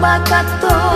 bakat to